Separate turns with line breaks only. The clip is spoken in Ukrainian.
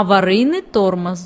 аварийный тормоз.